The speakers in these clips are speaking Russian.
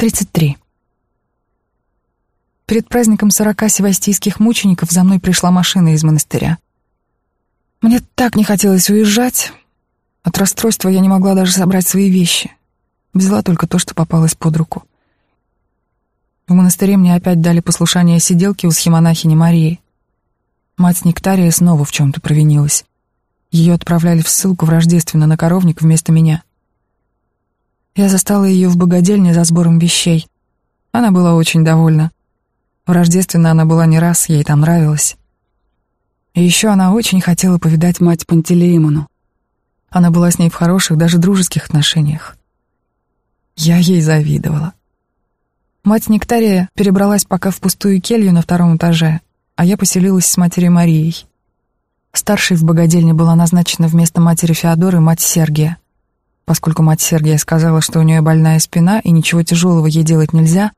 33. Перед праздником сорока севастийских мучеников за мной пришла машина из монастыря. Мне так не хотелось уезжать. От расстройства я не могла даже собрать свои вещи. Взяла только то, что попалось под руку. В монастыре мне опять дали послушание сиделки у схемонахини Марии. Мать Нектария снова в чем-то провинилась. Ее отправляли в ссылку в Рождественно на коровник вместо меня. Я застала ее в богадельне за сбором вещей. Она была очень довольна. В Рождественно она была не раз, ей там нравилось. И еще она очень хотела повидать мать Пантелеймону. Она была с ней в хороших, даже дружеских отношениях. Я ей завидовала. Мать Нектария перебралась пока в пустую келью на втором этаже, а я поселилась с матерью Марией. Старшей в богадельне была назначена вместо матери Феодоры мать Сергия. Поскольку мать Сергия сказала, что у нее больная спина и ничего тяжелого ей делать нельзя,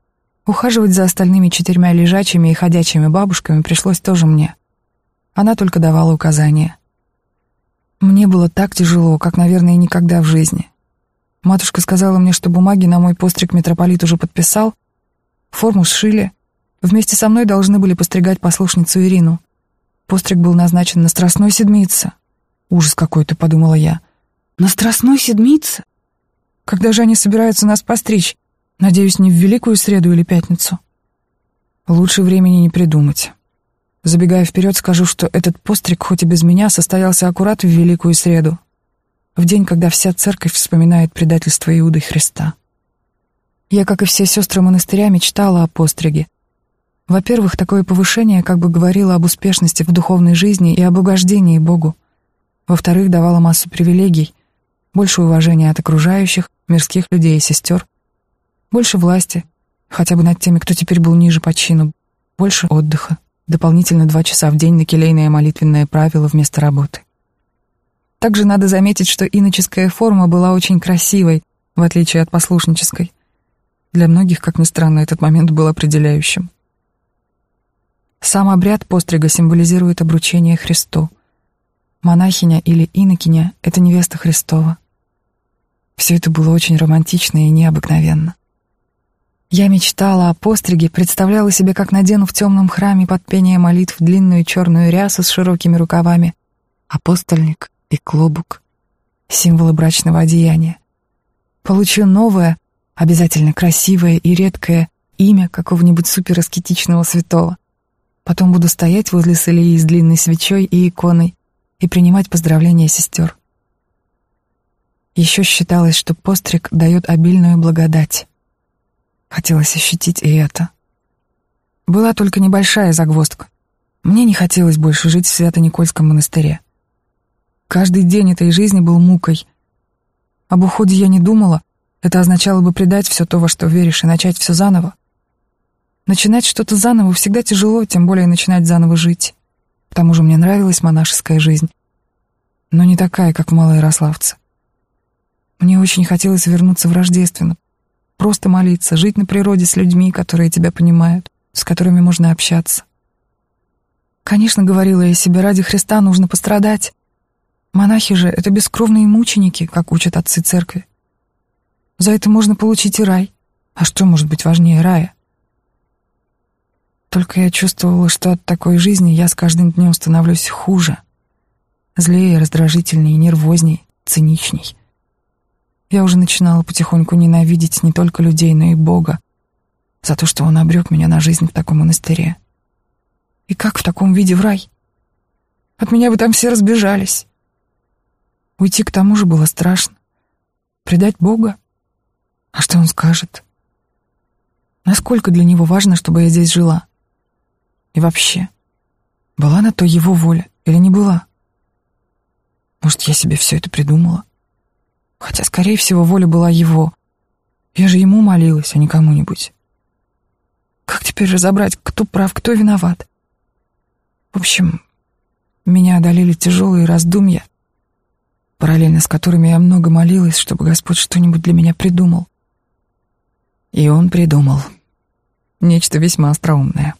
ухаживать за остальными четырьмя лежачими и ходячими бабушками пришлось тоже мне. Она только давала указания. Мне было так тяжело, как, наверное, никогда в жизни. Матушка сказала мне, что бумаги на мой постриг митрополит уже подписал, форму сшили, вместе со мной должны были постригать послушницу Ирину. Постриг был назначен на Страстной Седмице. Ужас какой-то, подумала я. — на Страстной Седмице? Когда же они собираются нас постричь? Надеюсь, не в Великую Среду или Пятницу? Лучше времени не придумать. Забегая вперед, скажу, что этот постриг, хоть и без меня, состоялся аккурат в Великую Среду, в день, когда вся церковь вспоминает предательство Иуды Христа. Я, как и все сестры монастыря, мечтала о постриге. Во-первых, такое повышение как бы говорило об успешности в духовной жизни и об угождении Богу. Во-вторых, давало массу привилегий — больше уважения от окружающих, мирских людей и сестер, больше власти, хотя бы над теми, кто теперь был ниже по чину, больше отдыха, дополнительно два часа в день на келейное молитвенное правило вместо работы. Также надо заметить, что иноческая форма была очень красивой, в отличие от послушнической. Для многих, как ни странно, этот момент был определяющим. Сам обряд пострига символизирует обручение Христу. Монахиня или инокиня — это невеста Христова. Все это было очень романтично и необыкновенно. Я мечтала о постриге, представляла себе, как надену в темном храме под пение молитв длинную черную рясу с широкими рукавами, апостольник и клобук, символы брачного одеяния. Получу новое, обязательно красивое и редкое имя какого-нибудь супераскетичного святого. Потом буду стоять возле Салии с длинной свечой и иконой и принимать поздравления сестер. Еще считалось, что постриг дает обильную благодать. Хотелось ощутить и это. Была только небольшая загвоздка. Мне не хотелось больше жить в Свято-Никольском монастыре. Каждый день этой жизни был мукой. Об уходе я не думала, это означало бы предать все то, во что веришь, и начать все заново. Начинать что-то заново всегда тяжело, тем более начинать заново жить. К тому же мне нравилась монашеская жизнь, но не такая, как в Малоярославце. Мне очень хотелось вернуться в Рождественно. Просто молиться, жить на природе с людьми, которые тебя понимают, с которыми можно общаться. Конечно, говорила я себе, ради Христа нужно пострадать. Монахи же — это бескровные мученики, как учат отцы церкви. За это можно получить и рай. А что может быть важнее рая? Только я чувствовала, что от такой жизни я с каждым днем становлюсь хуже. Злее, раздражительнее, нервозней, циничней. Я уже начинала потихоньку ненавидеть не только людей, но и Бога за то, что Он обрек меня на жизнь в таком монастыре. И как в таком виде в рай? От меня бы там все разбежались. Уйти к тому же было страшно. Предать Бога? А что Он скажет? Насколько для Него важно, чтобы я здесь жила? И вообще, была на то Его воля или не была? Может, я себе все это придумала? Хотя, скорее всего, воля была его. Я же ему молилась, а не кому-нибудь. Как теперь разобрать, кто прав, кто виноват? В общем, меня одолели тяжелые раздумья, параллельно с которыми я много молилась, чтобы Господь что-нибудь для меня придумал. И он придумал. Нечто весьма остроумное.